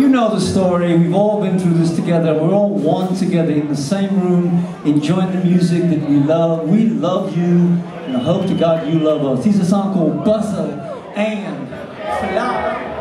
You know the story. We've all been through this together. We're all one together in the same room, enjoying the music that we love. We love you, and I hope to God you love us. Here's a song called Bustle and Fly.